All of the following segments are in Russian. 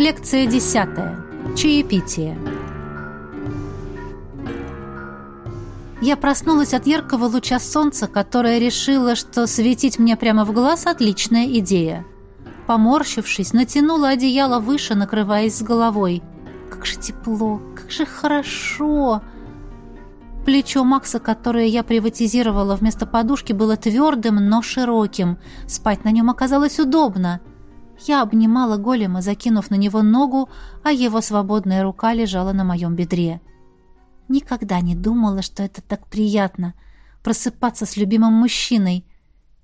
Лекция 10. Чаепитие. Я проснулась от яркого луча солнца, которое решило, что светить мне прямо в глаз – отличная идея. Поморщившись, натянула одеяло выше, накрываясь с головой. Как же тепло, как же хорошо! Плечо Макса, которое я приватизировала вместо подушки, было твердым, но широким. Спать на нем оказалось удобно – я обнимала голема, закинув на него ногу, а его свободная рука лежала на моем бедре. Никогда не думала, что это так приятно — просыпаться с любимым мужчиной.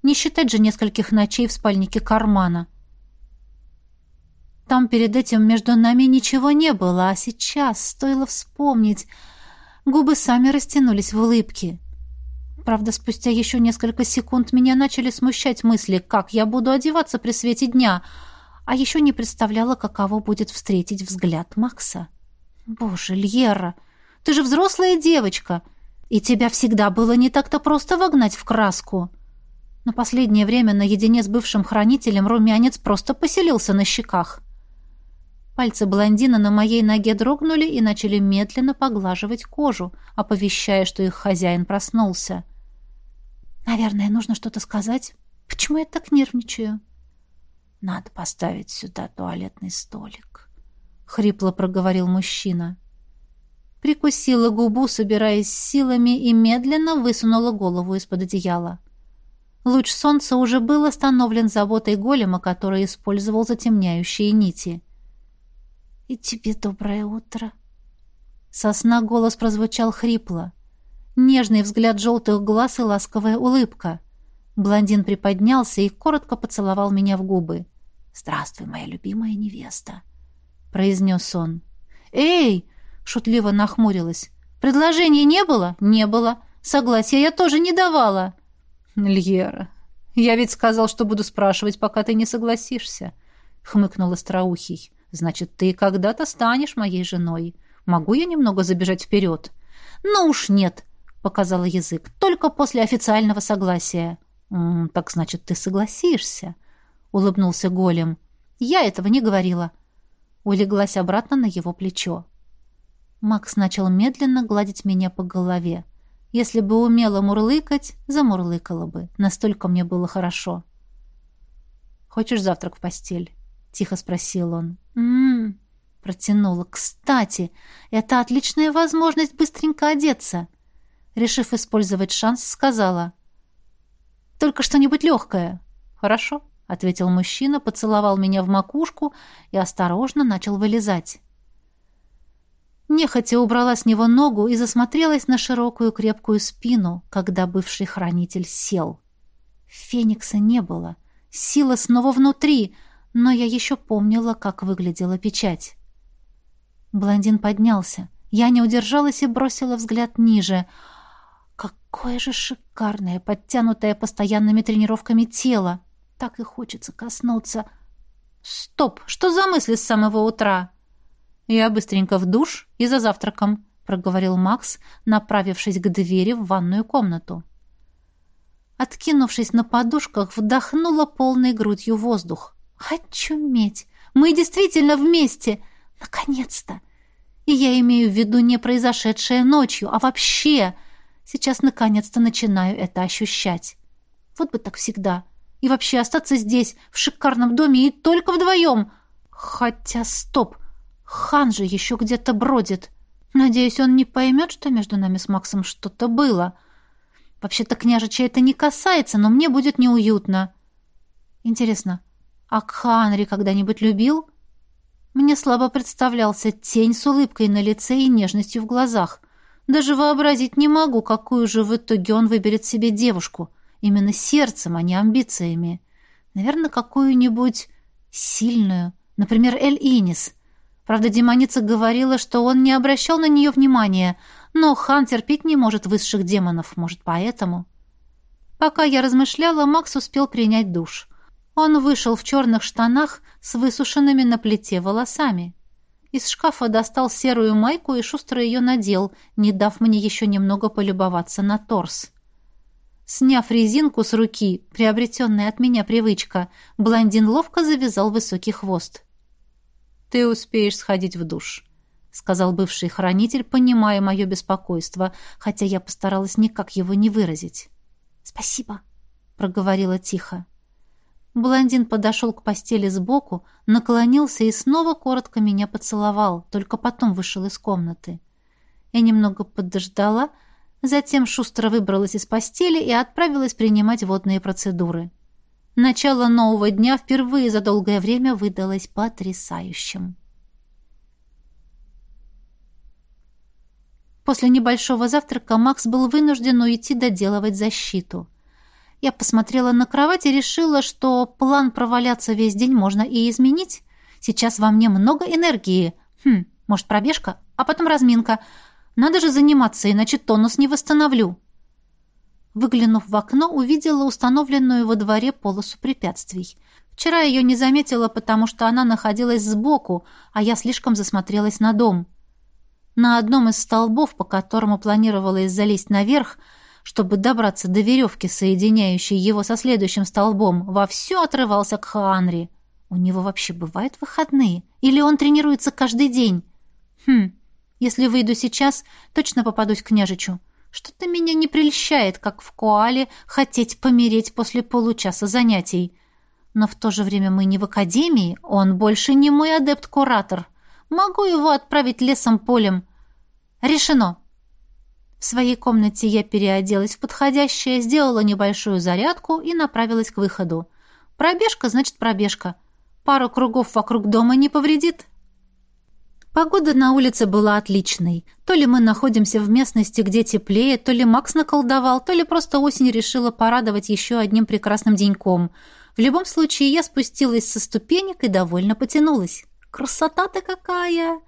Не считать же нескольких ночей в спальнике кармана. Там перед этим между нами ничего не было, а сейчас, стоило вспомнить, губы сами растянулись в улыбке. Правда, спустя еще несколько секунд меня начали смущать мысли, как я буду одеваться при свете дня — а еще не представляла, каково будет встретить взгляд Макса. «Боже, Льера, ты же взрослая девочка, и тебя всегда было не так-то просто вогнать в краску». Но последнее время наедине с бывшим хранителем румянец просто поселился на щеках. Пальцы блондина на моей ноге дрогнули и начали медленно поглаживать кожу, оповещая, что их хозяин проснулся. «Наверное, нужно что-то сказать. Почему я так нервничаю?» Надо поставить сюда туалетный столик», — хрипло проговорил мужчина. Прикусила губу, собираясь силами, и медленно высунула голову из-под одеяла. Луч солнца уже был остановлен заботой голема, который использовал затемняющие нити. «И тебе доброе утро!» Сосна голос прозвучал хрипло. Нежный взгляд желтых глаз и ласковая улыбка. Блондин приподнялся и коротко поцеловал меня в губы. «Здравствуй, моя любимая невеста», — произнес он. «Эй!» — шутливо нахмурилась. «Предложения не было?» «Не было. Согласия я тоже не давала». «Льера, я ведь сказал, что буду спрашивать, пока ты не согласишься», — хмыкнул Остроухий. «Значит, ты когда-то станешь моей женой. Могу я немного забежать вперед?» «Ну уж нет», — показала язык. «Только после официального согласия». «Так значит, ты согласишься», улыбнулся голем. «Я этого не говорила». Улеглась обратно на его плечо. Макс начал медленно гладить меня по голове. Если бы умела мурлыкать, замурлыкала бы. Настолько мне было хорошо. «Хочешь завтрак в постель?» — тихо спросил он. «М-м-м», протянула. «Кстати, это отличная возможность быстренько одеться». Решив использовать шанс, сказала. «Только что-нибудь легкое. Хорошо?» — ответил мужчина, поцеловал меня в макушку и осторожно начал вылезать. Нехотя убрала с него ногу и засмотрелась на широкую крепкую спину, когда бывший хранитель сел. Феникса не было. Сила снова внутри, но я еще помнила, как выглядела печать. Блондин поднялся. Я не удержалась и бросила взгляд ниже. Какое же шикарное, подтянутое постоянными тренировками тело! так и хочется коснуться. «Стоп! Что за мысли с самого утра?» «Я быстренько в душ и за завтраком», — проговорил Макс, направившись к двери в ванную комнату. Откинувшись на подушках, вдохнула полной грудью воздух. Хочу «Очуметь! Мы действительно вместе! Наконец-то!» И я имею в виду не произошедшее ночью, а вообще. Сейчас наконец-то начинаю это ощущать. Вот бы так всегда. — и вообще остаться здесь, в шикарном доме, и только вдвоем. Хотя стоп, хан же еще где-то бродит. Надеюсь, он не поймет, что между нами с Максом что-то было. Вообще-то княжича это не касается, но мне будет неуютно. Интересно, а Кханри когда-нибудь любил? Мне слабо представлялся тень с улыбкой на лице и нежностью в глазах. Даже вообразить не могу, какую же в итоге он выберет себе девушку именно сердцем, а не амбициями. Наверное, какую-нибудь сильную, например, Эль Инис. Правда, демоница говорила, что он не обращал на нее внимания, но хан терпеть не может высших демонов, может, поэтому. Пока я размышляла, Макс успел принять душ. Он вышел в черных штанах с высушенными на плите волосами. Из шкафа достал серую майку и шустро ее надел, не дав мне еще немного полюбоваться на торс. Сняв резинку с руки, приобретенная от меня привычка, блондин ловко завязал высокий хвост. «Ты успеешь сходить в душ», — сказал бывший хранитель, понимая мое беспокойство, хотя я постаралась никак его не выразить. «Спасибо», — проговорила тихо. Блондин подошел к постели сбоку, наклонился и снова коротко меня поцеловал, только потом вышел из комнаты. Я немного подождала, — Затем шустро выбралась из постели и отправилась принимать водные процедуры. Начало нового дня впервые за долгое время выдалось потрясающим. После небольшого завтрака Макс был вынужден уйти доделывать защиту. Я посмотрела на кровать и решила, что план проваляться весь день можно и изменить. Сейчас во мне много энергии. Хм, может, пробежка, а потом разминка, надо же заниматься, иначе тонус не восстановлю». Выглянув в окно, увидела установленную во дворе полосу препятствий. Вчера ее не заметила, потому что она находилась сбоку, а я слишком засмотрелась на дом. На одном из столбов, по которому планировалось залезть наверх, чтобы добраться до веревки, соединяющей его со следующим столбом, вовсю отрывался к Хаанри. У него вообще бывают выходные? Или он тренируется каждый день? Хм, если выйду сейчас, точно попадусь к княжичу. Что-то меня не прельщает, как в Коале, хотеть помереть после получаса занятий. Но в то же время мы не в академии, он больше не мой адепт-куратор. Могу его отправить лесом-полем. Решено. В своей комнате я переоделась в подходящее, сделала небольшую зарядку и направилась к выходу. Пробежка значит пробежка. Пару кругов вокруг дома не повредит. Погода на улице была отличной. То ли мы находимся в местности, где теплее, то ли Макс наколдовал, то ли просто осень решила порадовать еще одним прекрасным деньком. В любом случае, я спустилась со ступенек и довольно потянулась. Красота-то какая!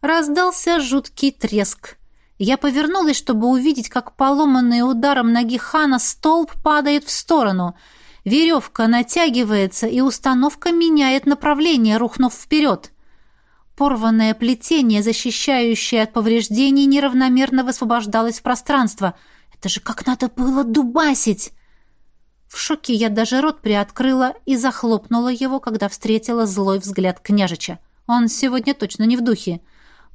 Раздался жуткий треск. Я повернулась, чтобы увидеть, как поломанный ударом ноги Хана столб падает в сторону. Веревка натягивается, и установка меняет направление, рухнув вперед. Порванное плетение, защищающее от повреждений, неравномерно высвобождалось в пространство. Это же как надо было дубасить! В шоке я даже рот приоткрыла и захлопнула его, когда встретила злой взгляд княжича. Он сегодня точно не в духе.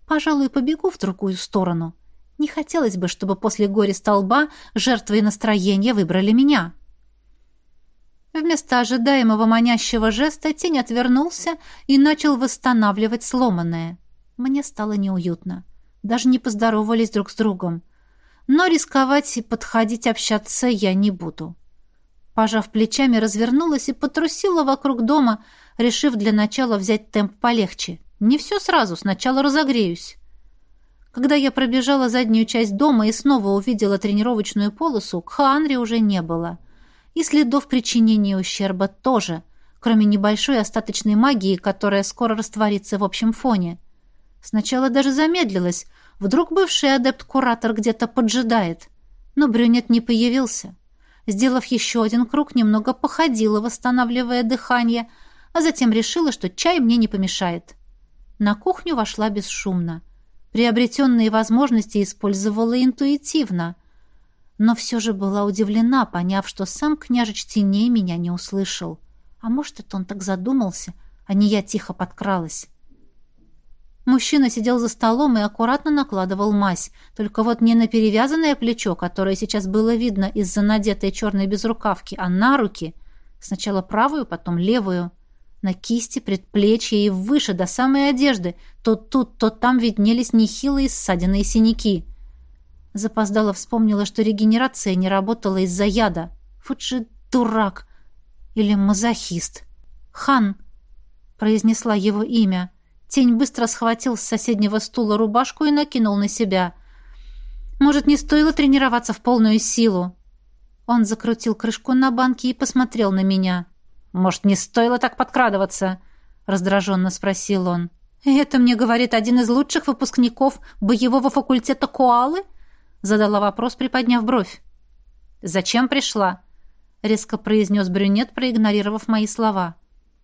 Пожалуй, побегу в другую сторону. Не хотелось бы, чтобы после горе столба жертвой настроения выбрали меня. Вместо ожидаемого манящего жеста тень отвернулся и начал восстанавливать сломанное. Мне стало неуютно. Даже не поздоровались друг с другом. Но рисковать и подходить общаться я не буду. Пожав плечами, развернулась и потрусила вокруг дома, решив для начала взять темп полегче. Не все сразу, сначала разогреюсь. Когда я пробежала заднюю часть дома и снова увидела тренировочную полосу, Кхаанри уже не было — и следов причинения ущерба тоже, кроме небольшой остаточной магии, которая скоро растворится в общем фоне. Сначала даже замедлилась, вдруг бывший адепт-куратор где-то поджидает. Но брюнет не появился. Сделав еще один круг, немного походила, восстанавливая дыхание, а затем решила, что чай мне не помешает. На кухню вошла бесшумно. Приобретенные возможности использовала интуитивно – но все же была удивлена, поняв, что сам княжич теней меня не услышал. А может, это он так задумался, а не я тихо подкралась. Мужчина сидел за столом и аккуратно накладывал мазь, только вот не на перевязанное плечо, которое сейчас было видно из-за надетой черной безрукавки, а на руки, сначала правую, потом левую, на кисти, предплечье и выше, до самой одежды, то тут, то там виднелись нехилые ссадины и синяки — Запоздала вспомнила, что регенерация не работала из-за яда. Фудши дурак. Или мазохист. Хан. Произнесла его имя. Тень быстро схватил с соседнего стула рубашку и накинул на себя. Может, не стоило тренироваться в полную силу? Он закрутил крышку на банке и посмотрел на меня. «Может, не стоило так подкрадываться?» — раздраженно спросил он. «Это мне говорит один из лучших выпускников боевого факультета Коалы?» задала вопрос, приподняв бровь. «Зачем пришла?» — резко произнес брюнет, проигнорировав мои слова.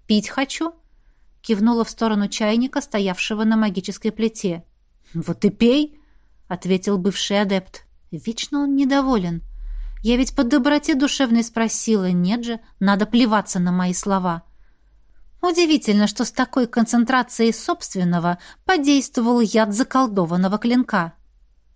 «Пить хочу?» — кивнула в сторону чайника, стоявшего на магической плите. «Вот и пей!» — ответил бывший адепт. «Вечно он недоволен. Я ведь по доброте душевной спросила, нет же, надо плеваться на мои слова». Удивительно, что с такой концентрацией собственного подействовал яд заколдованного клинка.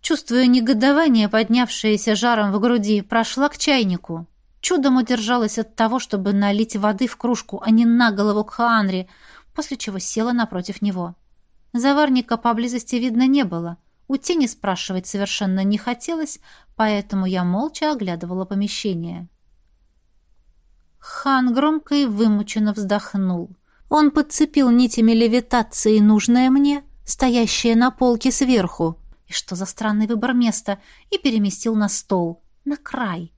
Чувствуя негодование, поднявшееся жаром в груди, прошла к чайнику. Чудом удержалась от того, чтобы налить воды в кружку, а не на голову к Хаанри, после чего села напротив него. Заварника поблизости видно не было. У тени спрашивать совершенно не хотелось, поэтому я молча оглядывала помещение. Хан громко и вымученно вздохнул. Он подцепил нитями левитации нужное мне, стоящее на полке сверху, что за странный выбор места, и переместил на стол, на край.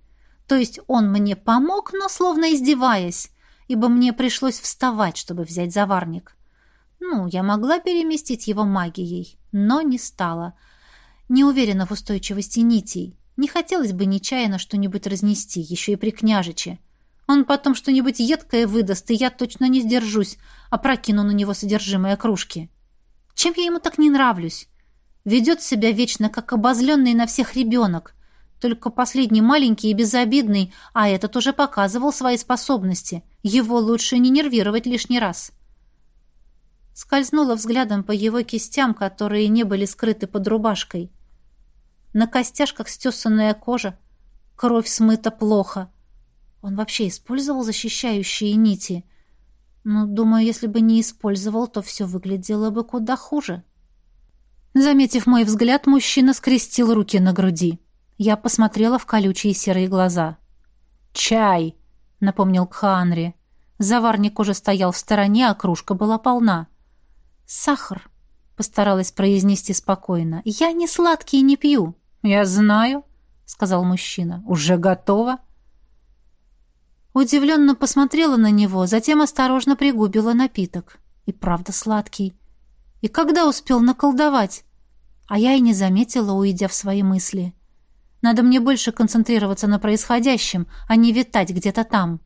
То есть он мне помог, но словно издеваясь, ибо мне пришлось вставать, чтобы взять заварник. Ну, я могла переместить его магией, но не стала. Не уверена в устойчивости нитей. Не хотелось бы нечаянно что-нибудь разнести, еще и при княжиче. Он потом что-нибудь едкое выдаст, и я точно не сдержусь, а прокину на него содержимое кружки. Чем я ему так не нравлюсь? ведет себя вечно, как обозленный на всех ребенок. Только последний маленький и безобидный, а этот уже показывал свои способности. Его лучше не нервировать лишний раз. Скользнула взглядом по его кистям, которые не были скрыты под рубашкой. На костяшках стесанная кожа, кровь смыта плохо. Он вообще использовал защищающие нити. Но, думаю, если бы не использовал, то все выглядело бы куда хуже. Заметив мой взгляд, мужчина скрестил руки на груди. Я посмотрела в колючие серые глаза. «Чай!» — напомнил Кханри. Заварник уже стоял в стороне, а кружка была полна. «Сахар!» — постаралась произнести спокойно. «Я не сладкие не пью». «Я знаю», — сказал мужчина. «Уже готово?» Удивленно посмотрела на него, затем осторожно пригубила напиток. И правда сладкий. И когда успел наколдовать? а я и не заметила, уйдя в свои мысли. Надо мне больше концентрироваться на происходящем, а не витать где-то там.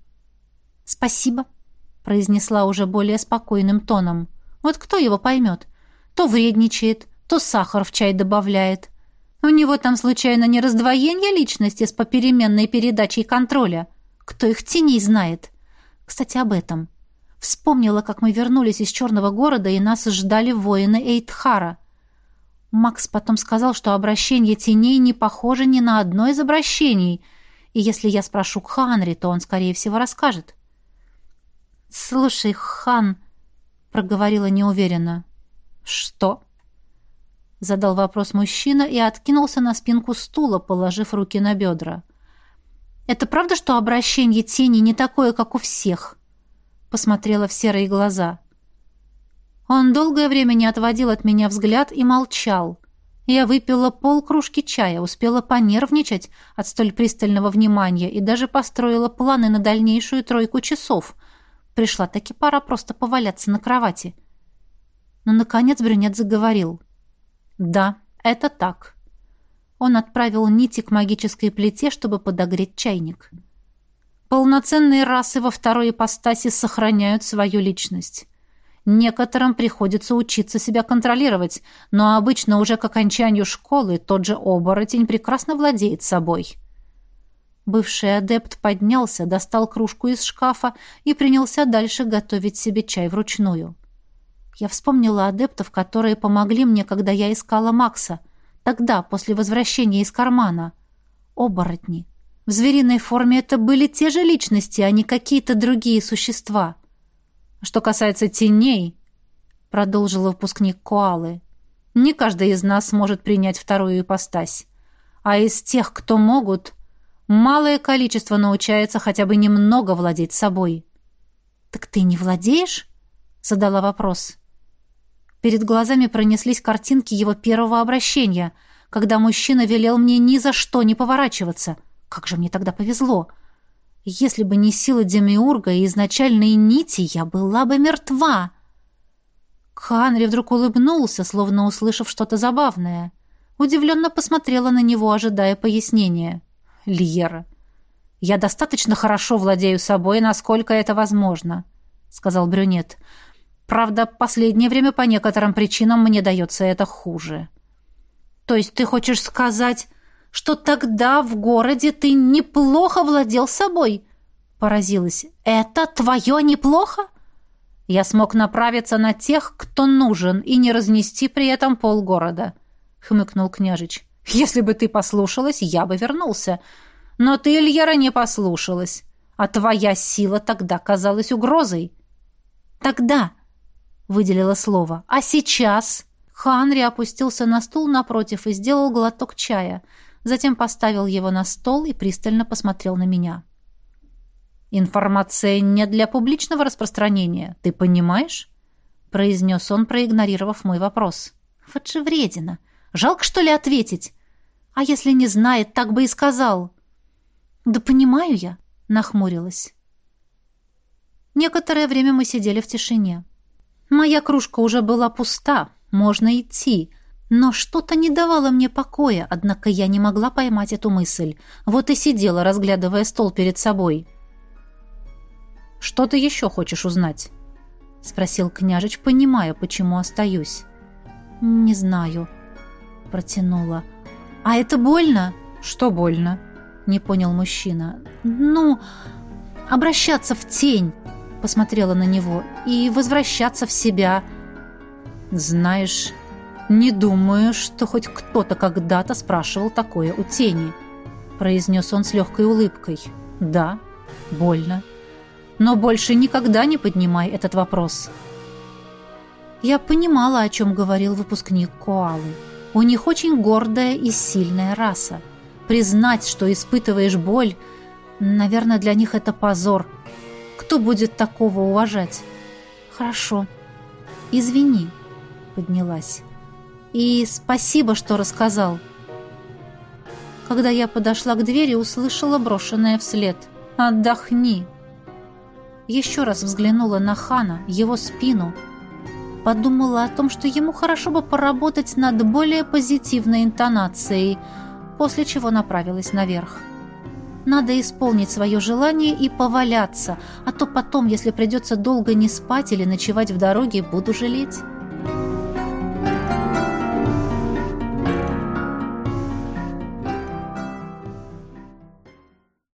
«Спасибо», — произнесла уже более спокойным тоном. «Вот кто его поймет? То вредничает, то сахар в чай добавляет. У него там случайно не раздвоение личности с попеременной передачей контроля. Кто их теней знает? Кстати, об этом. Вспомнила, как мы вернулись из черного города, и нас ждали воины Эйтхара — Макс потом сказал, что обращение теней не похоже ни на одно из обращений, и если я спрошу Ханри, то он, скорее всего, расскажет. «Слушай, Хан», — проговорила неуверенно. «Что?» — задал вопрос мужчина и откинулся на спинку стула, положив руки на бедра. «Это правда, что обращение тени не такое, как у всех?» — посмотрела в серые глаза. Он долгое время не отводил от меня взгляд и молчал. Я выпила пол кружки чая, успела понервничать от столь пристального внимания и даже построила планы на дальнейшую тройку часов. Пришла таки пора просто поваляться на кровати. Но, наконец, брюнет заговорил. «Да, это так». Он отправил нити к магической плите, чтобы подогреть чайник. «Полноценные расы во второй ипостаси сохраняют свою личность». Некоторым приходится учиться себя контролировать, но обычно уже к окончанию школы тот же оборотень прекрасно владеет собой. Бывший адепт поднялся, достал кружку из шкафа и принялся дальше готовить себе чай вручную. Я вспомнила адептов, которые помогли мне, когда я искала Макса. Тогда, после возвращения из кармана. Оборотни. В звериной форме это были те же личности, а не какие-то другие существа. «Что касается теней», — продолжил выпускник Коалы, «не каждый из нас может принять вторую ипостась. А из тех, кто могут, малое количество научается хотя бы немного владеть собой». «Так ты не владеешь?» — задала вопрос. Перед глазами пронеслись картинки его первого обращения, когда мужчина велел мне ни за что не поворачиваться. Как же мне тогда повезло! Если бы не сила Демиурга и изначальные нити, я была бы мертва. Ханри вдруг улыбнулся, словно услышав что-то забавное. Удивленно посмотрела на него, ожидая пояснения. «Льера, я достаточно хорошо владею собой, насколько это возможно», — сказал брюнет. «Правда, последнее время по некоторым причинам мне дается это хуже». «То есть ты хочешь сказать...» что тогда в городе ты неплохо владел собой. Поразилась. Это твое неплохо? Я смог направиться на тех, кто нужен, и не разнести при этом полгорода, хмыкнул княжич. Если бы ты послушалась, я бы вернулся. Но ты, Ильяра, не послушалась, а твоя сила тогда казалась угрозой. Тогда, выделила слово, а сейчас... Ханри опустился на стул напротив и сделал глоток чая – затем поставил его на стол и пристально посмотрел на меня. «Информация не для публичного распространения, ты понимаешь?» — произнес он, проигнорировав мой вопрос. «Вот же вредина! Жалко, что ли, ответить? А если не знает, так бы и сказал!» «Да понимаю я!» — нахмурилась. Некоторое время мы сидели в тишине. Моя кружка уже была пуста, можно идти, но что-то не давало мне покоя, однако я не могла поймать эту мысль. Вот и сидела, разглядывая стол перед собой. «Что ты еще хочешь узнать?» — спросил княжич, понимая, почему остаюсь. «Не знаю», — протянула. «А это больно?» «Что больно?» — не понял мужчина. «Ну, обращаться в тень», — посмотрела на него, — «и возвращаться в себя». «Знаешь...» «Не думаю, что хоть кто-то когда-то спрашивал такое у тени», произнес он с легкой улыбкой. «Да, больно. Но больше никогда не поднимай этот вопрос». Я понимала, о чем говорил выпускник Коалы. У них очень гордая и сильная раса. Признать, что испытываешь боль, наверное, для них это позор. Кто будет такого уважать? Хорошо. Извини, поднялась и спасибо, что рассказал». Когда я подошла к двери, услышала брошенное вслед. «Отдохни!» Еще раз взглянула на Хана, его спину. Подумала о том, что ему хорошо бы поработать над более позитивной интонацией, после чего направилась наверх. Надо исполнить свое желание и поваляться, а то потом, если придется долго не спать или ночевать в дороге, буду жалеть.